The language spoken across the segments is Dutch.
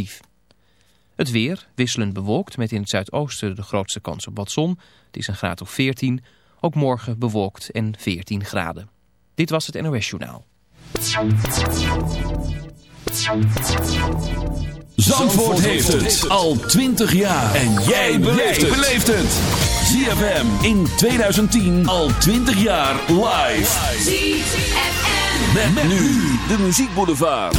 actief. Het weer, wisselend bewolkt met in het zuidoosten de grootste kans op wat zon. Het is een graad of 14. Ook morgen bewolkt en 14 graden. Dit was het NOS Journaal. Zandvoort heeft het al 20 jaar. En jij beleeft het. ZFM in 2010 al 20 jaar live. ZFM. Met, met nu de muziekboulevard.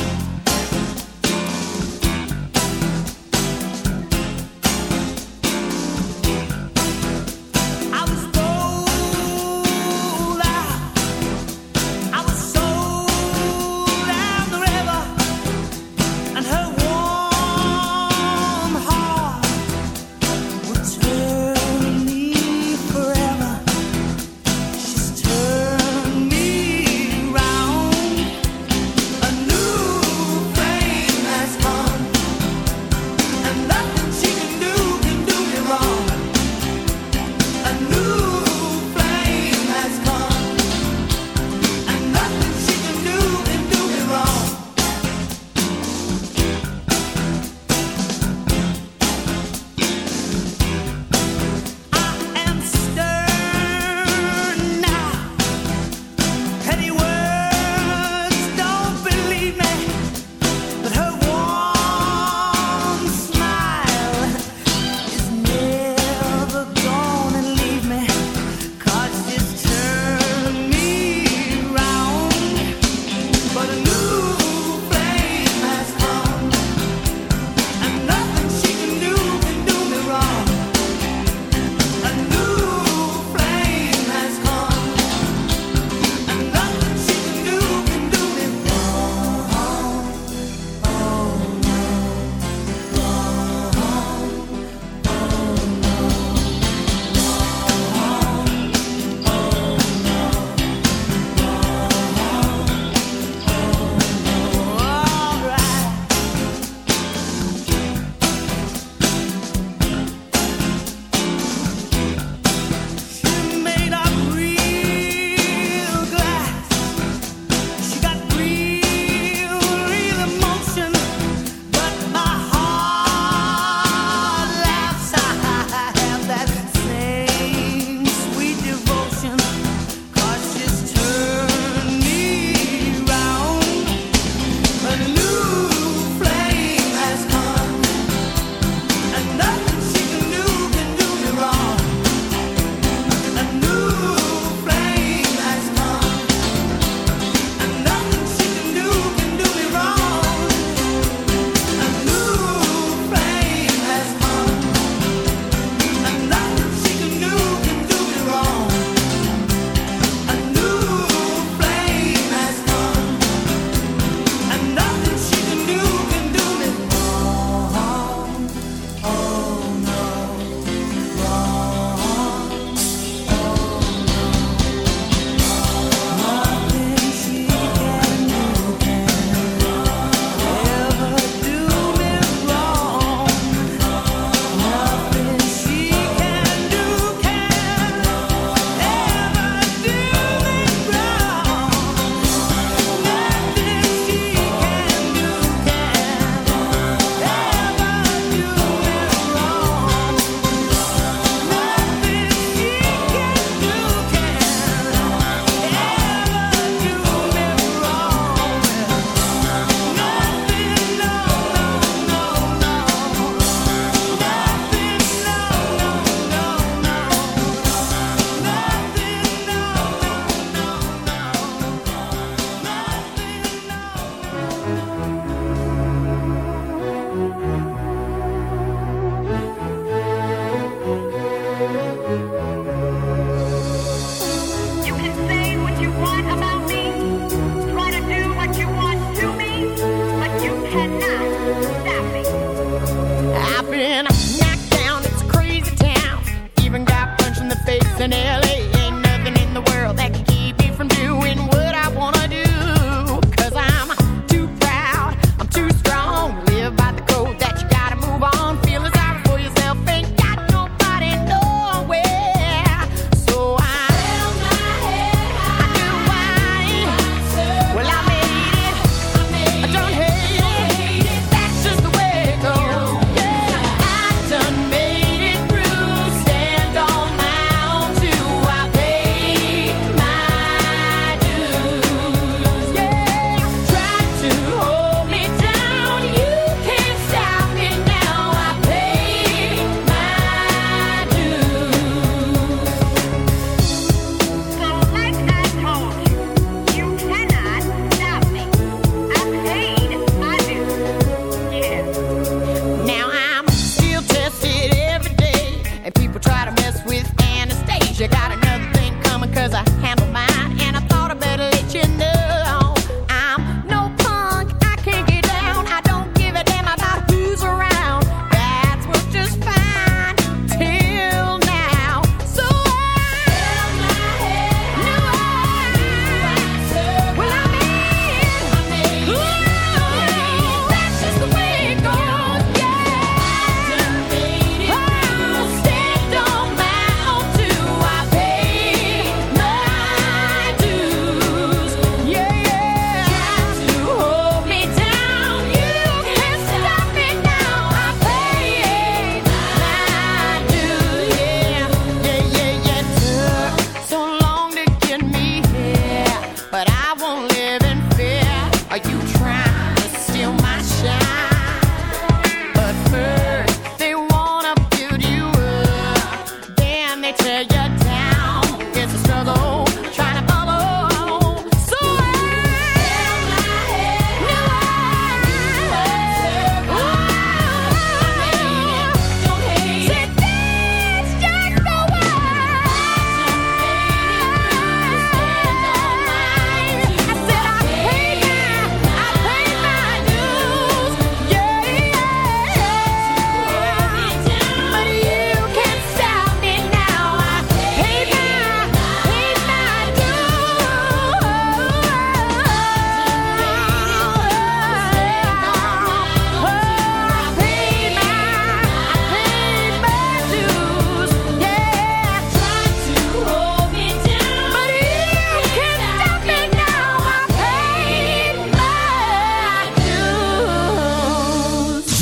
cause I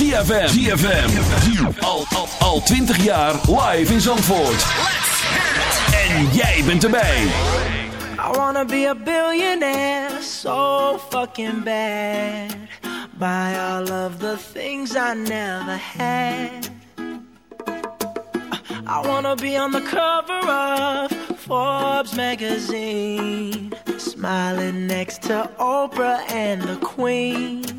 ZFM. ZFM. Al, al, al 20 jaar live in Zandvoort. En jij bent erbij. I wanna be a billionaire so fucking bad. Buy all of the things I never had. I wanna be on the cover of Forbes magazine, smiling next to Oprah and the Queen.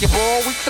basketball. We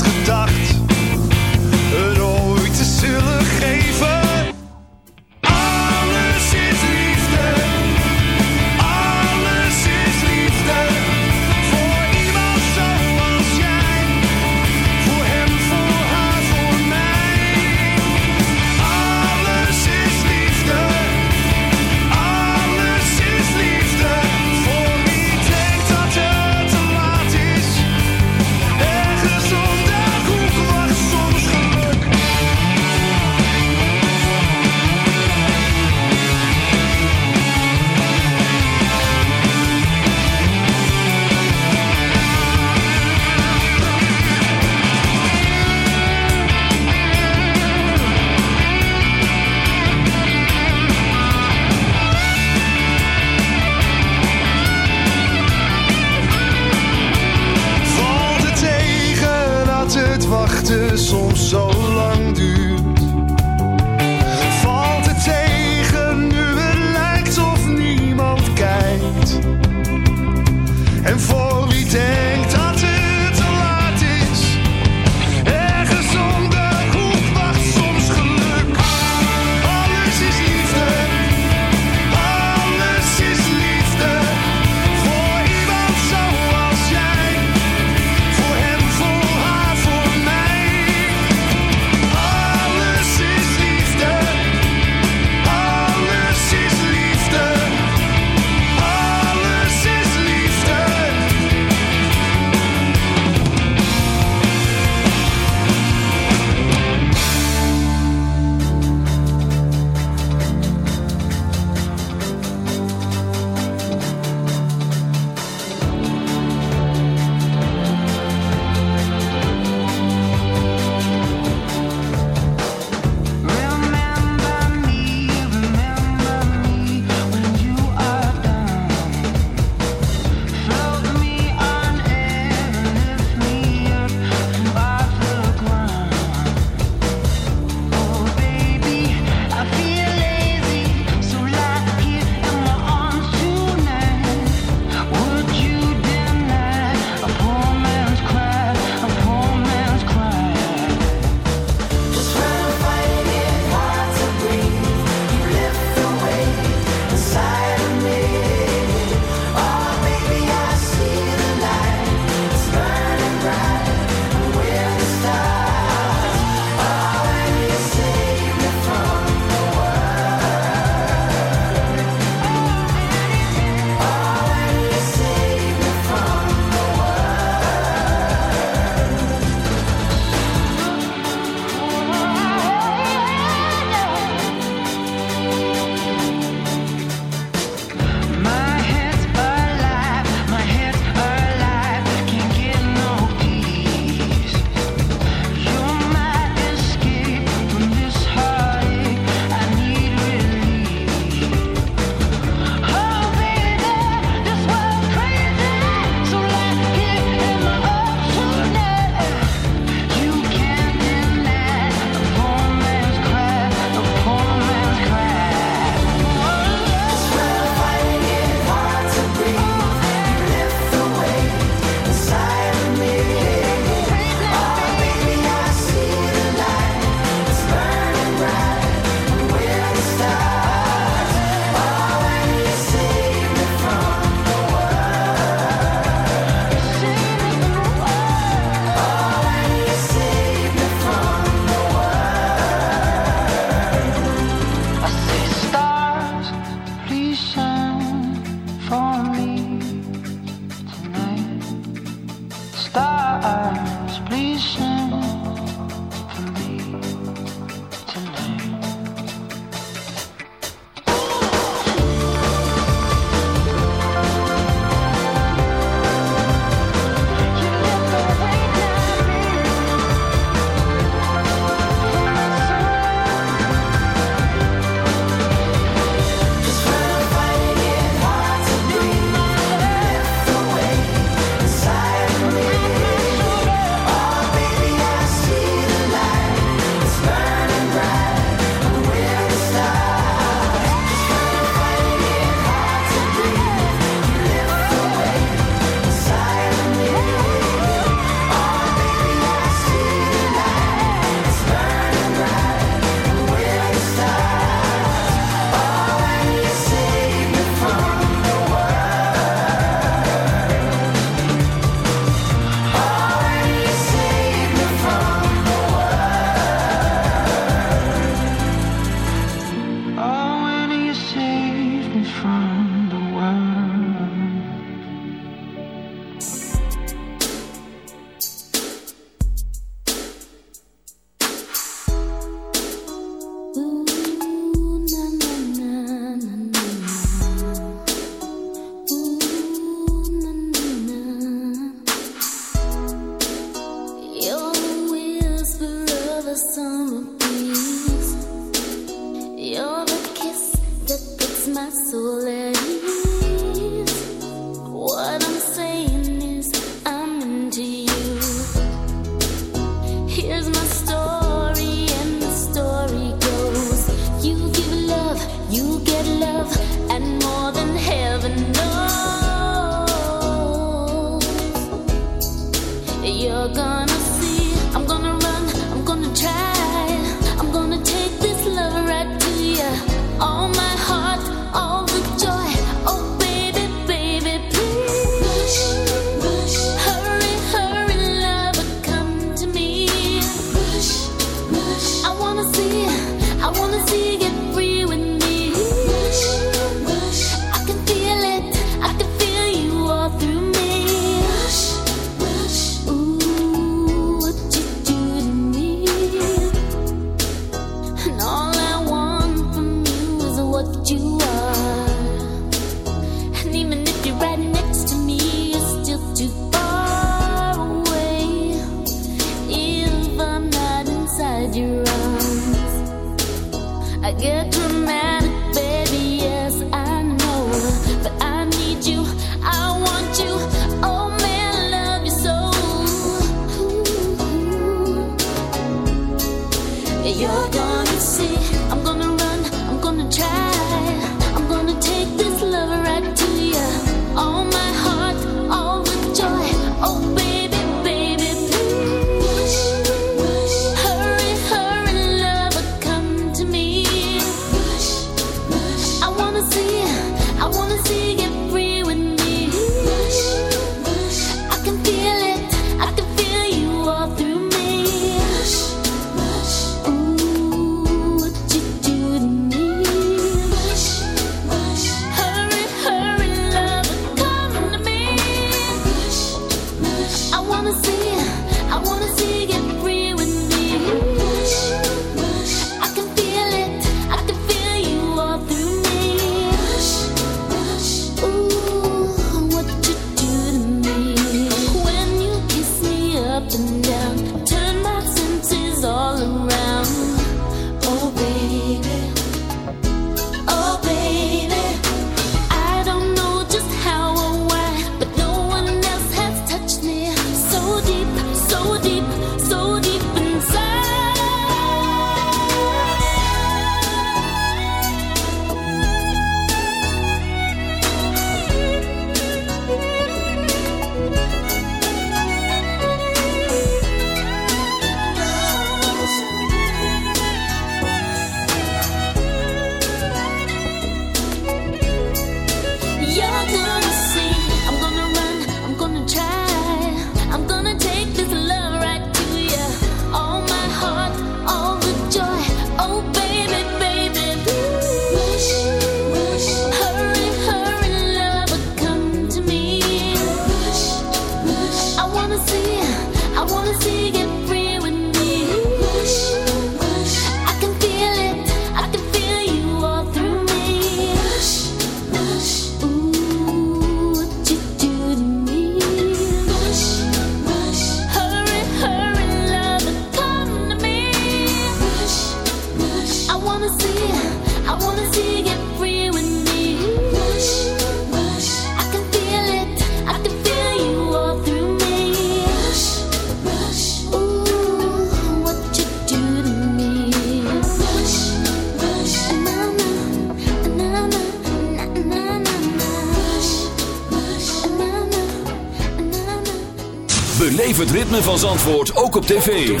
Beleef het ritme van Zandvoort ook op tv.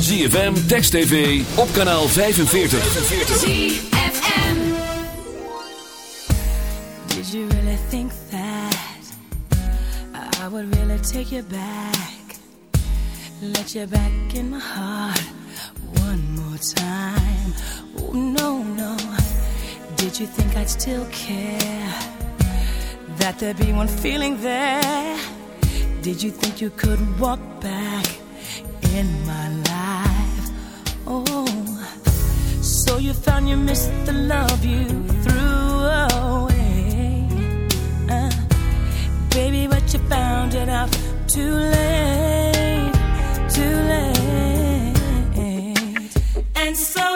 ZFM, Text TV, op kanaal 45. ZFM. Did you really think that I would really take you back? Let you back in my heart one more time. Oh, no, no. Did you think I'd still care? That there'd be one feeling there? Did you think you could walk back in my life? Oh, so you found you missed the love you threw away. Uh, baby, but you found it out too late, too late. And so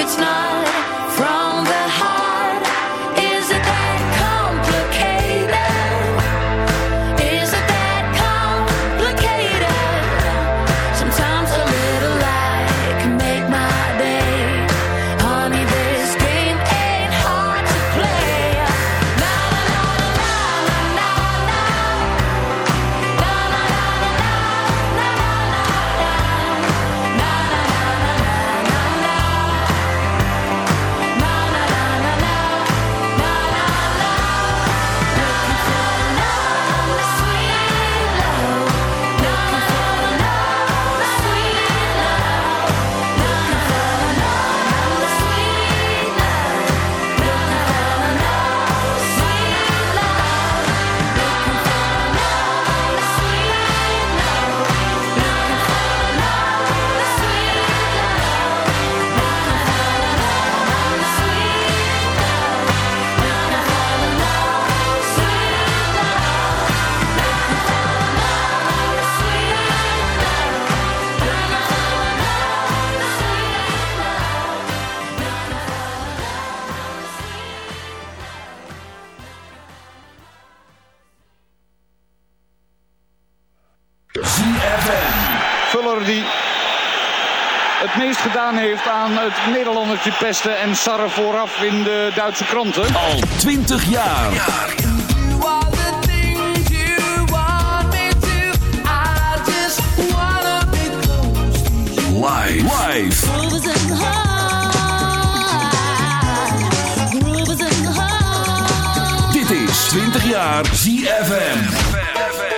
it's not protesten en sarre vooraf in de Duitse kranten. Al 20 jaar. Live. Dit is 20 jaar ZFM.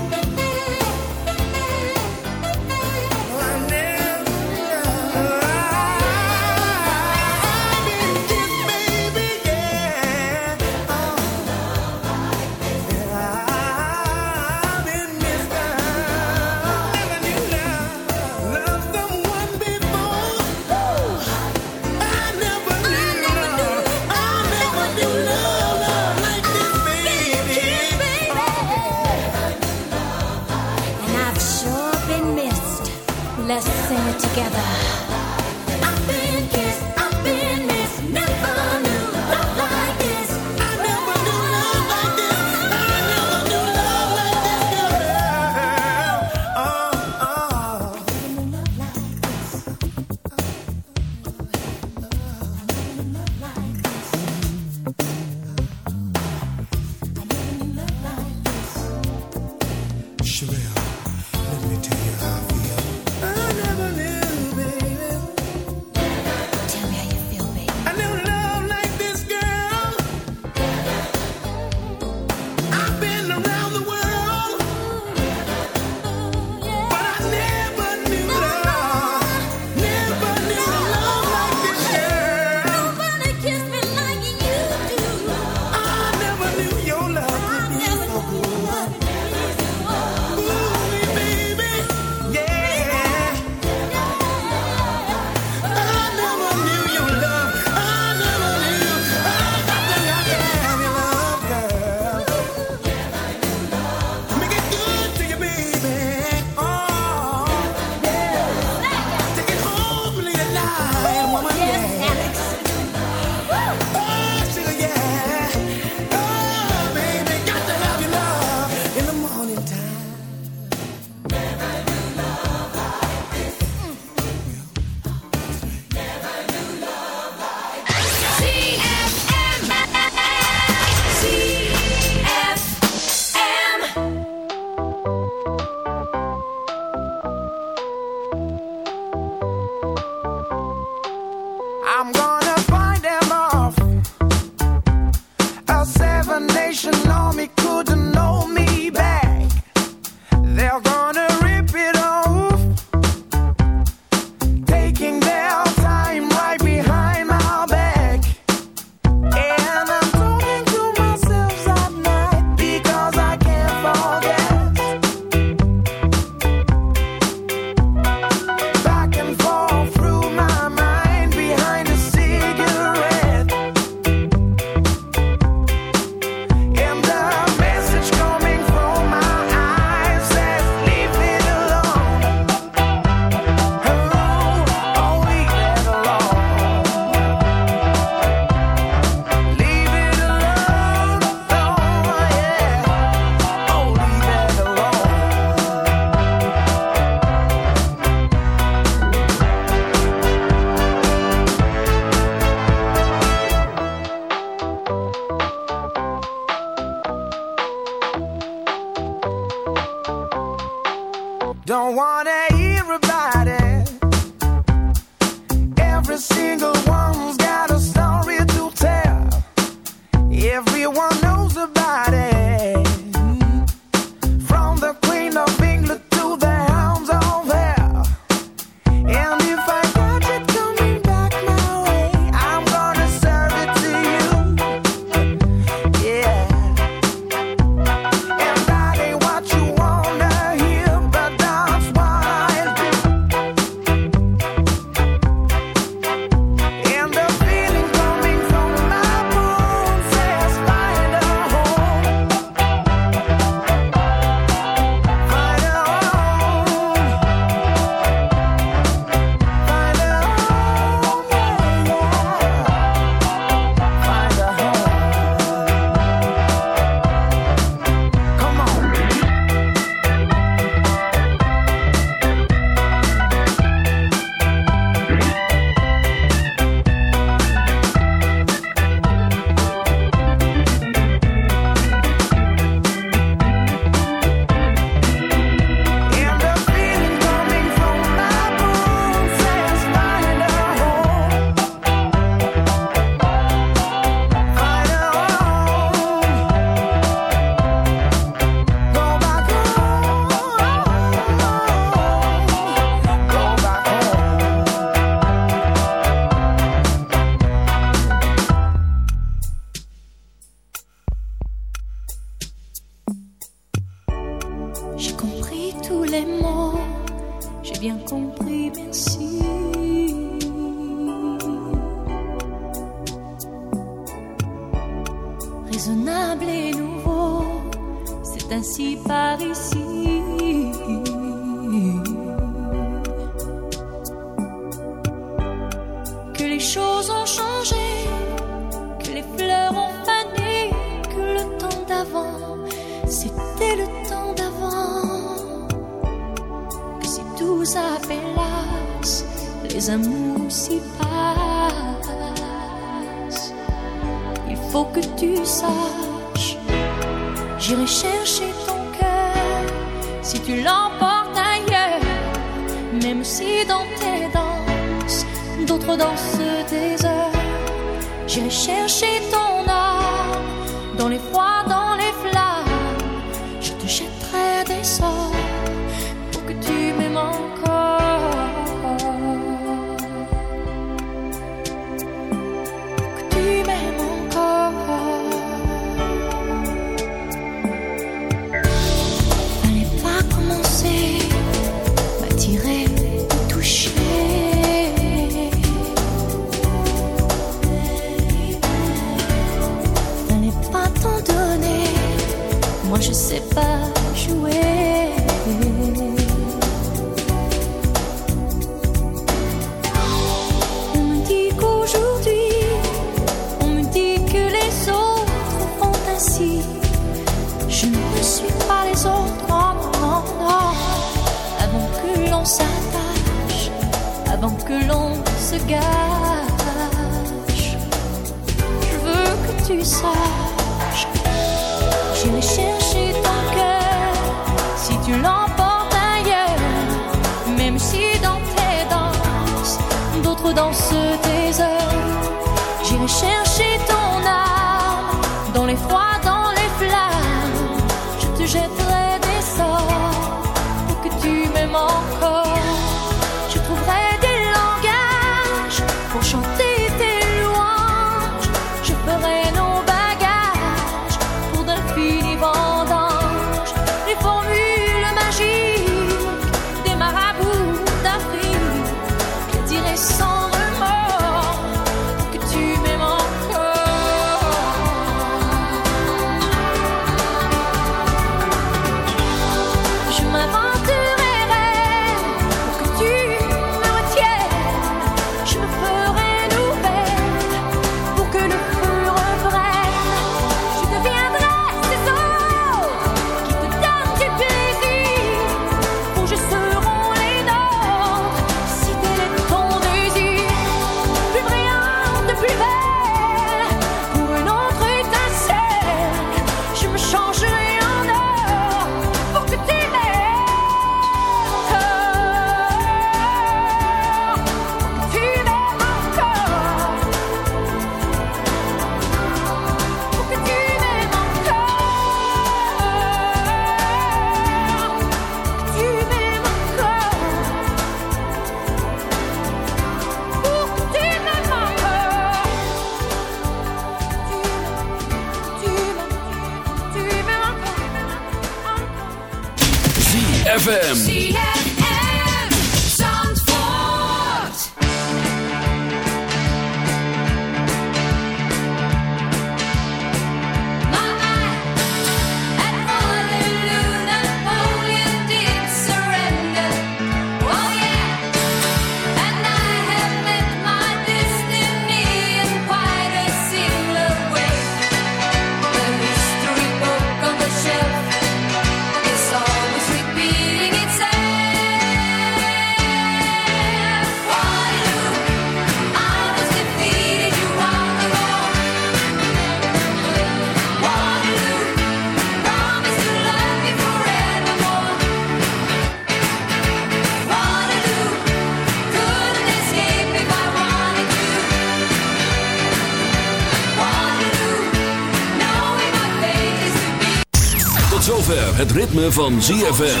ritme van ZFM.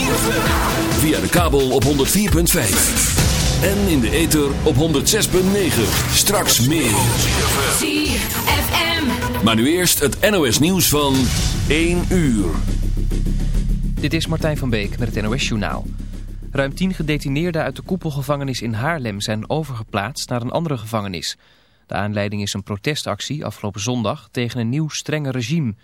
Via de kabel op 104.5. En in de ether op 106.9. Straks meer. ZFM. Maar nu eerst het NOS nieuws van 1 uur. Dit is Martijn van Beek met het NOS-journaal. Ruim tien gedetineerden uit de koepelgevangenis in Haarlem zijn overgeplaatst naar een andere gevangenis. De aanleiding is een protestactie afgelopen zondag tegen een nieuw strenge regime.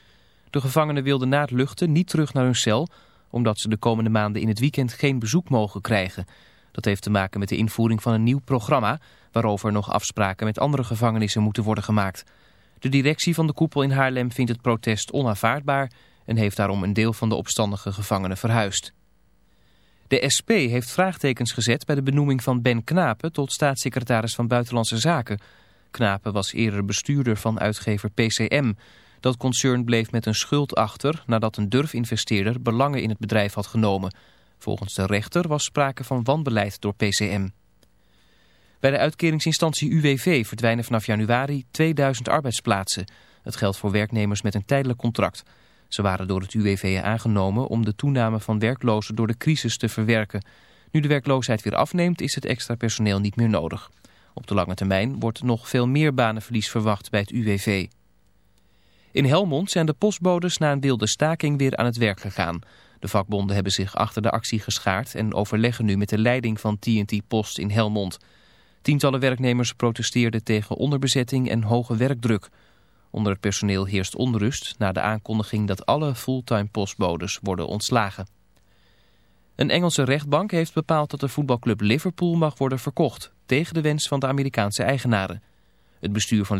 De gevangenen wilden na het luchten niet terug naar hun cel... omdat ze de komende maanden in het weekend geen bezoek mogen krijgen. Dat heeft te maken met de invoering van een nieuw programma... waarover nog afspraken met andere gevangenissen moeten worden gemaakt. De directie van de koepel in Haarlem vindt het protest onaanvaardbaar... en heeft daarom een deel van de opstandige gevangenen verhuisd. De SP heeft vraagtekens gezet bij de benoeming van Ben Knapen tot staatssecretaris van Buitenlandse Zaken. Knapen was eerder bestuurder van uitgever PCM. Dat concern bleef met een schuld achter nadat een durfinvesteerder belangen in het bedrijf had genomen. Volgens de rechter was sprake van wanbeleid door PCM. Bij de uitkeringsinstantie UWV verdwijnen vanaf januari 2000 arbeidsplaatsen. Het geldt voor werknemers met een tijdelijk contract. Ze waren door het UWV aangenomen om de toename van werklozen door de crisis te verwerken. Nu de werkloosheid weer afneemt is het extra personeel niet meer nodig. Op de lange termijn wordt nog veel meer banenverlies verwacht bij het UWV. In Helmond zijn de postbodes na een wilde staking weer aan het werk gegaan. De vakbonden hebben zich achter de actie geschaard en overleggen nu met de leiding van TNT Post in Helmond. Tientallen werknemers protesteerden tegen onderbezetting en hoge werkdruk. Onder het personeel heerst onrust na de aankondiging dat alle fulltime postbodes worden ontslagen. Een Engelse rechtbank heeft bepaald dat de voetbalclub Liverpool mag worden verkocht, tegen de wens van de Amerikaanse eigenaren. Het bestuur van